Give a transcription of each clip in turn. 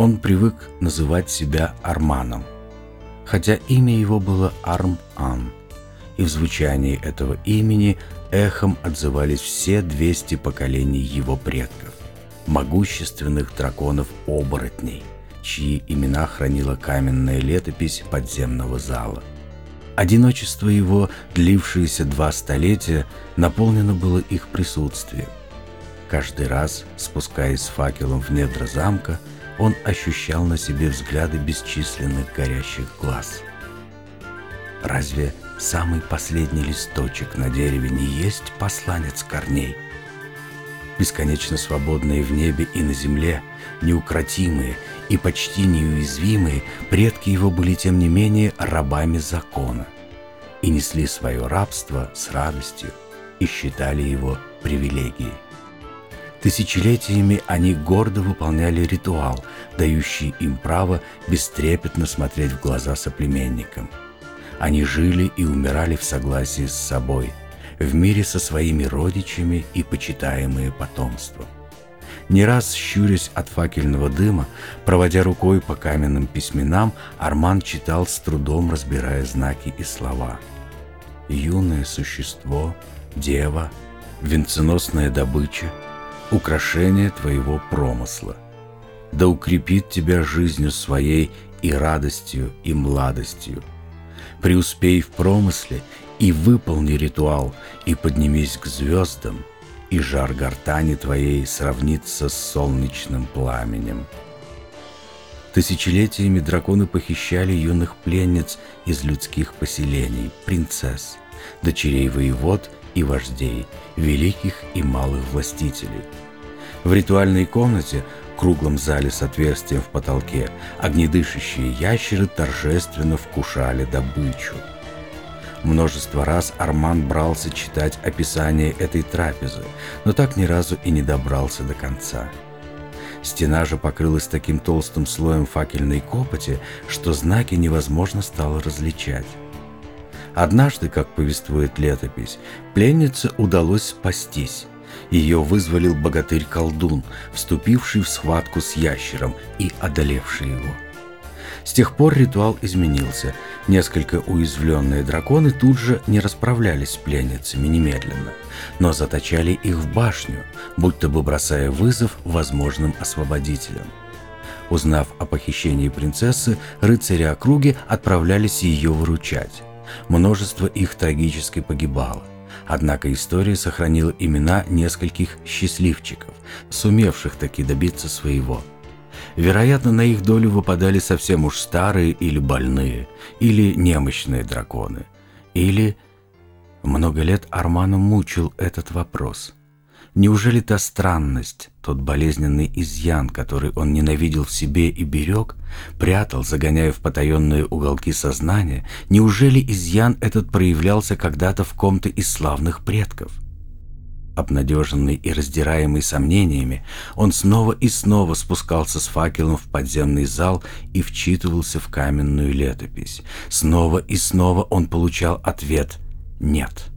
Он привык называть себя Арманом, хотя имя его было Арм-Ан, и в звучании этого имени эхом отзывались все 200 поколений его предков, могущественных драконов-оборотней, чьи имена хранила каменная летопись подземного зала. Одиночество его, длившееся два столетия, наполнено было их присутствием. Каждый раз, спускаясь с факелом в недра замка, он ощущал на себе взгляды бесчисленных горящих глаз. Разве самый последний листочек на дереве не есть посланец корней? Бесконечно свободные в небе и на земле, неукротимые и почти неуязвимые, предки его были тем не менее рабами закона и несли свое рабство с радостью и считали его привилегией. Тысячелетиями они гордо выполняли ритуал, дающий им право бестрепетно смотреть в глаза соплеменникам. Они жили и умирали в согласии с собой, в мире со своими родичами и почитаемые потомством. Не раз щурясь от факельного дыма, проводя рукой по каменным письменам, Арман читал с трудом, разбирая знаки и слова. «Юное существо, дева, венценосная добыча, украшение твоего промысла. Да укрепит тебя жизнью своей и радостью, и младостью. Преуспей в промысле и выполни ритуал, и поднимись к звездам, и жар гортани твоей сравнится с солнечным пламенем. Тысячелетиями драконы похищали юных пленниц из людских поселений, принцесс, дочерей воевод и вождей, великих и малых властителей. В ритуальной комнате, круглом зале с отверстием в потолке, огнедышащие ящеры торжественно вкушали добычу – Множество раз Арман брался читать описание этой трапезы, но так ни разу и не добрался до конца. Стена же покрылась таким толстым слоем факельной копоти, что знаки невозможно стало различать. Однажды, как повествует летопись, пленнице удалось спастись. Ее вызволил богатырь-колдун, вступивший в схватку с ящером и одолевший его. С тех пор ритуал изменился. Несколько уязвленные драконы тут же не расправлялись с пленницами немедленно, но заточали их в башню, будто бы бросая вызов возможным освободителям. Узнав о похищении принцессы, рыцари округи отправлялись ее выручать. Множество их трагически погибало. Однако история сохранила имена нескольких счастливчиков, сумевших таки добиться своего – Вероятно, на их долю выпадали совсем уж старые или больные, или немощные драконы. Или... Много лет Армана мучил этот вопрос. Неужели та странность, тот болезненный изъян, который он ненавидел в себе и берег, прятал, загоняя в потаенные уголки сознания, неужели изъян этот проявлялся когда-то в ком-то из славных предков? Обнадеженный и раздираемый сомнениями, он снова и снова спускался с факелом в подземный зал и вчитывался в каменную летопись. Снова и снова он получал ответ «нет».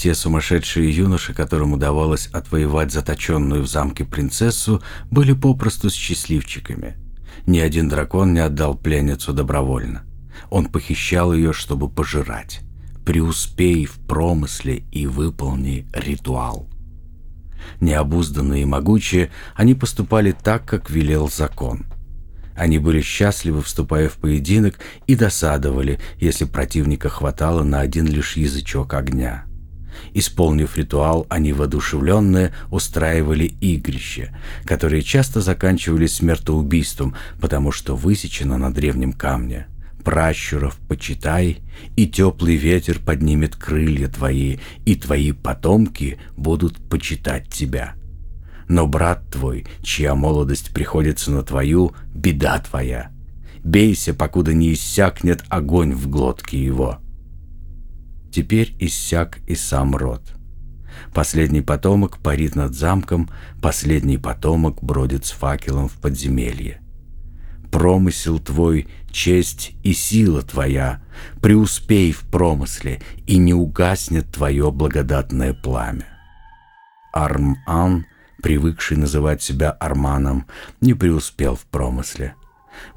Те сумасшедшие юноши, которым удавалось отвоевать заточенную в замке принцессу, были попросту счастливчиками. Ни один дракон не отдал пленницу добровольно. Он похищал ее, чтобы пожирать преуспей в промысле и выполни ритуал. Необузданные и могучие, они поступали так, как велел закон. Они были счастливы, вступая в поединок, и досадовали, если противника хватало на один лишь язычок огня. Исполнив ритуал, они воодушевленные устраивали игрища, которые часто заканчивались смертоубийством, потому что высечено на древнем камне – пращуров почитай, и теплый ветер поднимет крылья твои, и твои потомки будут почитать тебя. Но брат твой, чья молодость приходится на твою, беда твоя. Бейся, покуда не иссякнет огонь в глотке его. Теперь иссяк и сам род. Последний потомок парит над замком, последний потомок бродит с факелом в подземелье промысел твой, честь и сила твоя, преуспей в промысле, и не угаснет твое благодатное пламя. Арм-Ан привыкший называть себя Арманом, не преуспел в промысле.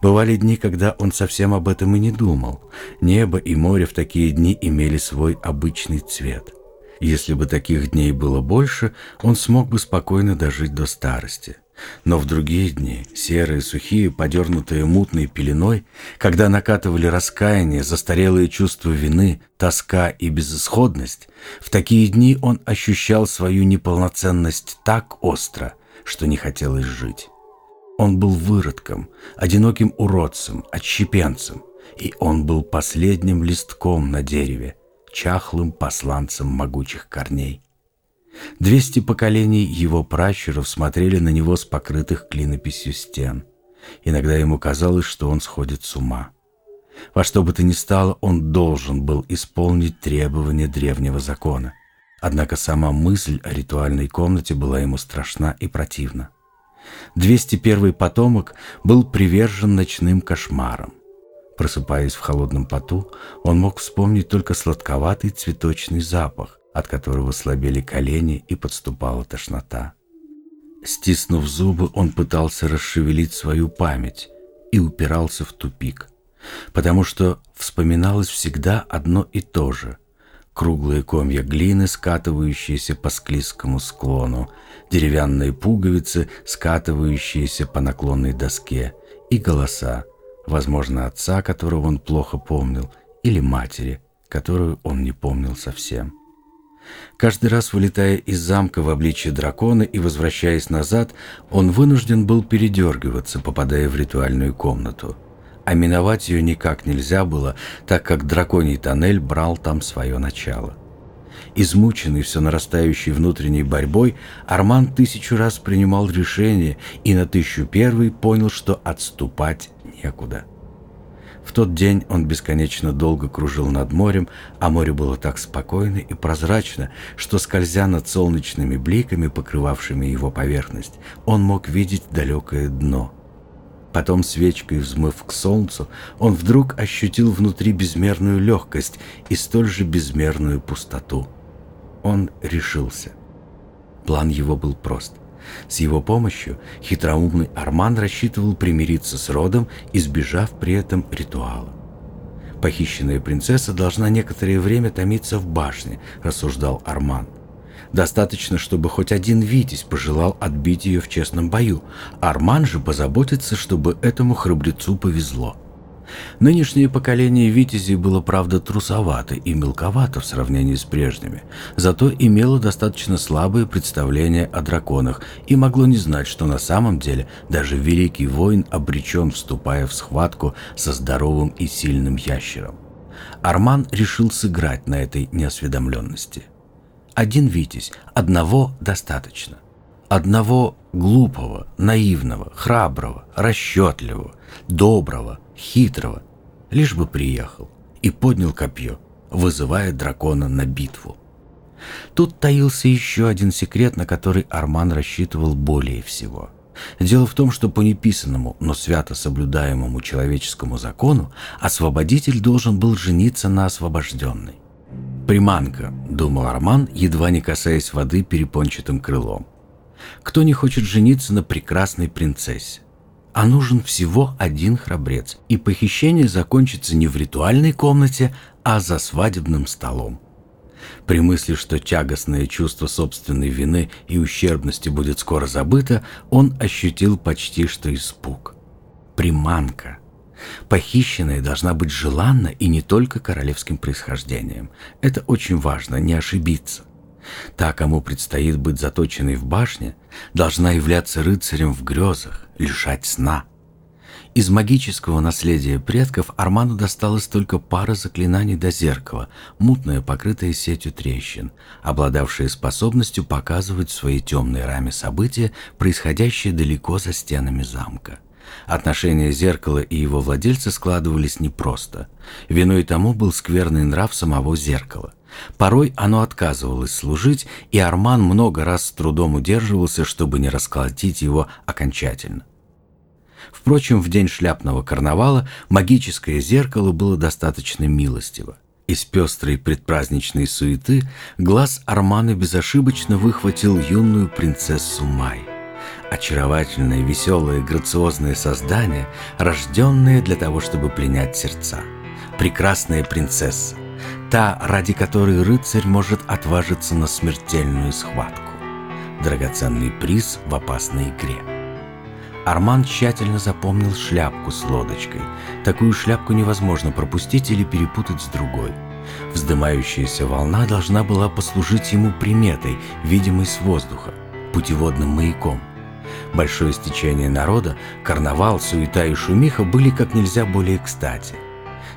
Бывали дни, когда он совсем об этом и не думал. Небо и море в такие дни имели свой обычный цвет. Если бы таких дней было больше, он смог бы спокойно дожить до старости. Но в другие дни, серые, сухие, подернутые мутной пеленой, когда накатывали раскаяние, застарелые чувства вины, тоска и безысходность, в такие дни он ощущал свою неполноценность так остро, что не хотелось жить. Он был выродком, одиноким уродцем, отщепенцем, и он был последним листком на дереве, чахлым посланцем могучих корней. Двести поколений его пращуров смотрели на него с покрытых клинописью стен. Иногда ему казалось, что он сходит с ума. Во что бы то ни стало, он должен был исполнить требования древнего закона. Однако сама мысль о ритуальной комнате была ему страшна и противна. 201 потомок был привержен ночным кошмарам. Просыпаясь в холодном поту, он мог вспомнить только сладковатый цветочный запах, от которого слабели колени и подступала тошнота. Стиснув зубы, он пытался расшевелить свою память и упирался в тупик, потому что вспоминалось всегда одно и то же — круглые комья глины, скатывающиеся по склизкому склону, деревянные пуговицы, скатывающиеся по наклонной доске, и голоса, возможно, отца, которого он плохо помнил, или матери, которую он не помнил совсем. Каждый раз, вылетая из замка в обличье дракона и возвращаясь назад, он вынужден был передергиваться, попадая в ритуальную комнату. А миновать ее никак нельзя было, так как драконий тоннель брал там свое начало. Измученный все нарастающей внутренней борьбой, Арман тысячу раз принимал решение и на тысячу первый понял, что отступать некуда. В тот день он бесконечно долго кружил над морем, а море было так спокойно и прозрачно, что, скользя над солнечными бликами, покрывавшими его поверхность, он мог видеть далекое дно. Потом, свечкой взмыв к солнцу, он вдруг ощутил внутри безмерную легкость и столь же безмерную пустоту. Он решился. План его был прост. С его помощью хитроумный Арман рассчитывал примириться с родом, избежав при этом ритуала. «Похищенная принцесса должна некоторое время томиться в башне», – рассуждал Арман. «Достаточно, чтобы хоть один Витязь пожелал отбить ее в честном бою. Арман же позаботится, чтобы этому храбрецу повезло». Нынешнее поколение витязей было, правда, трусовато и мелковато в сравнении с прежними, зато имело достаточно слабое представление о драконах и могло не знать, что на самом деле даже великий воин обречен, вступая в схватку со здоровым и сильным ящером. Арман решил сыграть на этой неосведомленности. Один витязь, одного достаточно. Одного глупого, наивного, храброго, расчетливого, доброго, хитрого, лишь бы приехал и поднял копье, вызывая дракона на битву. Тут таился еще один секрет, на который Арман рассчитывал более всего. Дело в том, что по неписанному, но свято соблюдаемому человеческому закону освободитель должен был жениться на освобожденной. «Приманка», — думал Арман, едва не касаясь воды перепончатым крылом. «Кто не хочет жениться на прекрасной принцессе? а нужен всего один храбрец, и похищение закончится не в ритуальной комнате, а за свадебным столом. При мысли, что тягостное чувство собственной вины и ущербности будет скоро забыто, он ощутил почти что испуг. Приманка. Похищенная должна быть желанна и не только королевским происхождением. Это очень важно, не ошибиться. Та, кому предстоит быть заточенной в башне, должна являться рыцарем в грезах, лишать сна. Из магического наследия предков Арману досталась только пара заклинаний до зеркала, мутная, покрытая сетью трещин, обладавшая способностью показывать в своей темной раме события, происходящие далеко за стенами замка. Отношения зеркала и его владельца складывались непросто. Виной тому был скверный нрав самого зеркала – Порой оно отказывалось служить, и Арман много раз с трудом удерживался, чтобы не расколотить его окончательно. Впрочем, в день шляпного карнавала магическое зеркало было достаточно милостиво. Из пестрой предпраздничной суеты глаз Армана безошибочно выхватил юную принцессу Май. Очаровательное, веселое, грациозное создание, рожденное для того, чтобы пленять сердца. Прекрасная принцесса, та, ради которой рыцарь может отважиться на смертельную схватку. Драгоценный приз в опасной игре. Арман тщательно запомнил шляпку с лодочкой. Такую шляпку невозможно пропустить или перепутать с другой. Вздымающаяся волна должна была послужить ему приметой, видимой с воздуха, путеводным маяком. Большое стечение народа, карнавал, суета и шумиха были как нельзя более кстати.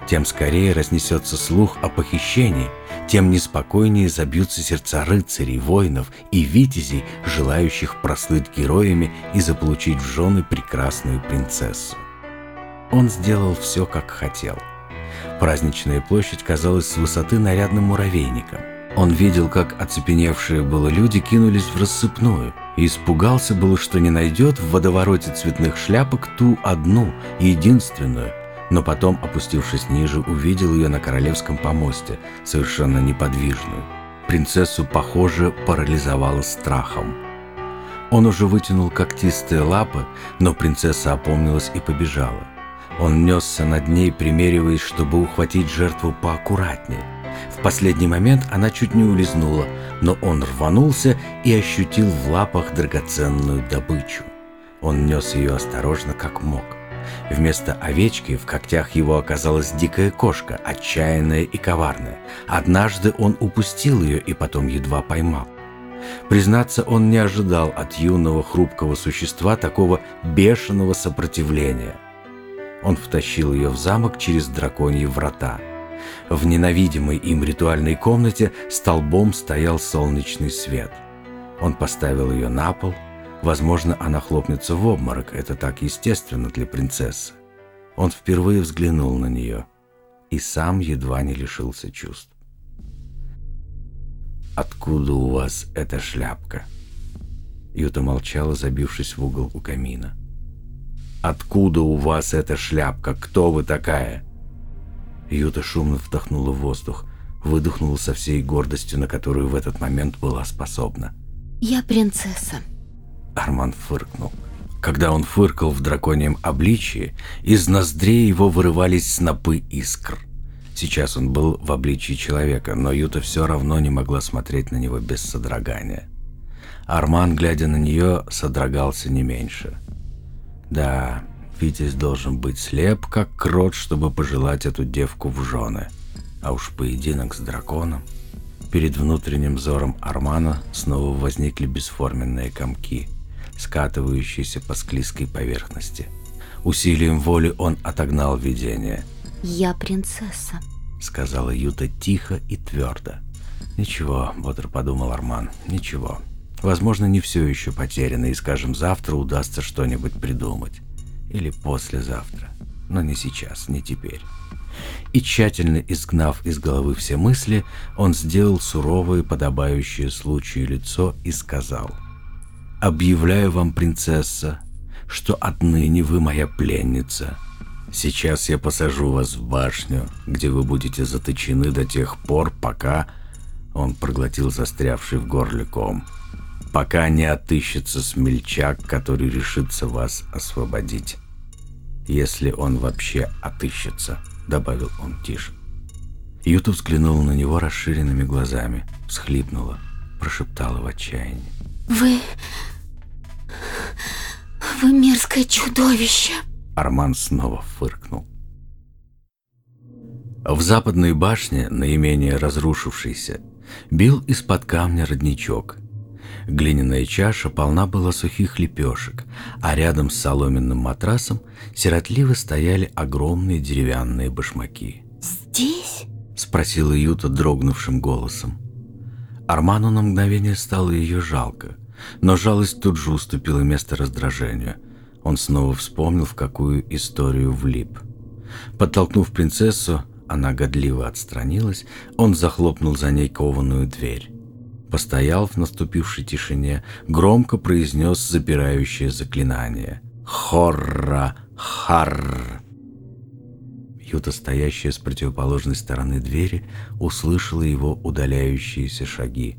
Тем скорее разнесется слух о похищении, тем неспокойнее забьются сердца рыцарей, воинов и витязей, желающих прослыть героями и заполучить в жены прекрасную принцессу. Он сделал все, как хотел. Праздничная площадь казалась с высоты нарядным муравейником. Он видел, как оцепеневшие было люди кинулись в рассыпную, и испугался было, что не найдет в водовороте цветных шляпок ту одну, единственную – но потом, опустившись ниже, увидел ее на королевском помосте, совершенно неподвижную. Принцессу, похоже, парализовало страхом. Он уже вытянул когтистые лапы, но принцесса опомнилась и побежала. Он несся над ней, примериваясь, чтобы ухватить жертву поаккуратнее. В последний момент она чуть не улизнула, но он рванулся и ощутил в лапах драгоценную добычу. Он нес ее осторожно, как мог. Вместо овечки в когтях его оказалась дикая кошка, отчаянная и коварная. Однажды он упустил ее и потом едва поймал. Признаться, он не ожидал от юного хрупкого существа такого бешеного сопротивления. Он втащил ее в замок через драконьи врата. В ненавидимой им ритуальной комнате столбом стоял солнечный свет. Он поставил ее на пол – Возможно, она хлопнется в обморок, это так естественно для принцессы. Он впервые взглянул на нее и сам едва не лишился чувств. «Откуда у вас эта шляпка?» Юта молчала, забившись в угол у камина. «Откуда у вас эта шляпка? Кто вы такая?» Юта шумно вдохнула воздух, выдохнула со всей гордостью, на которую в этот момент была способна. «Я принцесса», Арман фыркнул. Когда он фыркал в драконьем обличии, из ноздрей его вырывались снопы искр. Сейчас он был в обличии человека, но Юта все равно не могла смотреть на него без содрогания. Арман, глядя на нее, содрогался не меньше. Да, Витязь должен быть слеп, как крот, чтобы пожелать эту девку в жены. А уж поединок с драконом... Перед внутренним взором Армана снова возникли бесформенные комки – скатывающийся по склизкой поверхности. Усилием воли он отогнал видение. «Я принцесса», — сказала Юта тихо и твердо. «Ничего», — бодро подумал Арман, — «ничего. Возможно, не все еще потеряно, и, скажем, завтра удастся что-нибудь придумать. Или послезавтра. Но не сейчас, не теперь». И тщательно изгнав из головы все мысли, он сделал суровое, подобающее случаю лицо и сказал — Объявляю вам, принцесса, что отныне вы моя пленница. Сейчас я посажу вас в башню, где вы будете заточены до тех пор, пока...» Он проглотил застрявший в горле ком. «Пока не отыщется смельчак, который решится вас освободить. Если он вообще отыщется», — добавил он тише. Юта взглянула на него расширенными глазами, всхлипнула, прошептала в отчаянии. «Вы... вы мерзкое чудовище!» Арман снова фыркнул. В западной башне, наименее разрушившейся, бил из-под камня родничок. Глиняная чаша полна была сухих лепешек, а рядом с соломенным матрасом сиротливо стояли огромные деревянные башмаки. «Здесь?» — спросила Юта дрогнувшим голосом. Арману на мгновение стало ее жалко, но жалость тут же уступила место раздражению. Он снова вспомнил, в какую историю влип. Подтолкнув принцессу, она годливо отстранилась, он захлопнул за ней кованую дверь. Постоял в наступившей тишине, громко произнес запирающее заклинание. «Хорра! Харр!» Юта, стоящая с противоположной стороны двери, услышала его удаляющиеся шаги.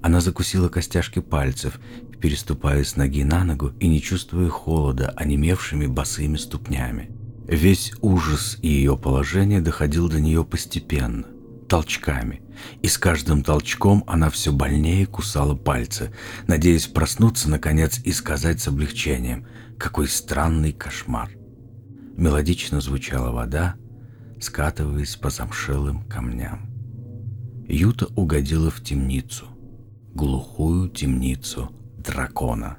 Она закусила костяшки пальцев, переступая с ноги на ногу и не чувствуя холода, онемевшими босыми ступнями. Весь ужас ее положения доходил до нее постепенно, толчками, и с каждым толчком она все больнее кусала пальцы, надеясь проснуться, наконец, и сказать с облегчением «Какой странный кошмар!» Мелодично звучала вода, скатываясь по замшелым камням. Юта угодила в темницу, глухую темницу дракона.